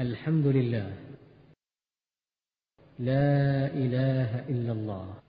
الحمد لله. لا إله إلا الله.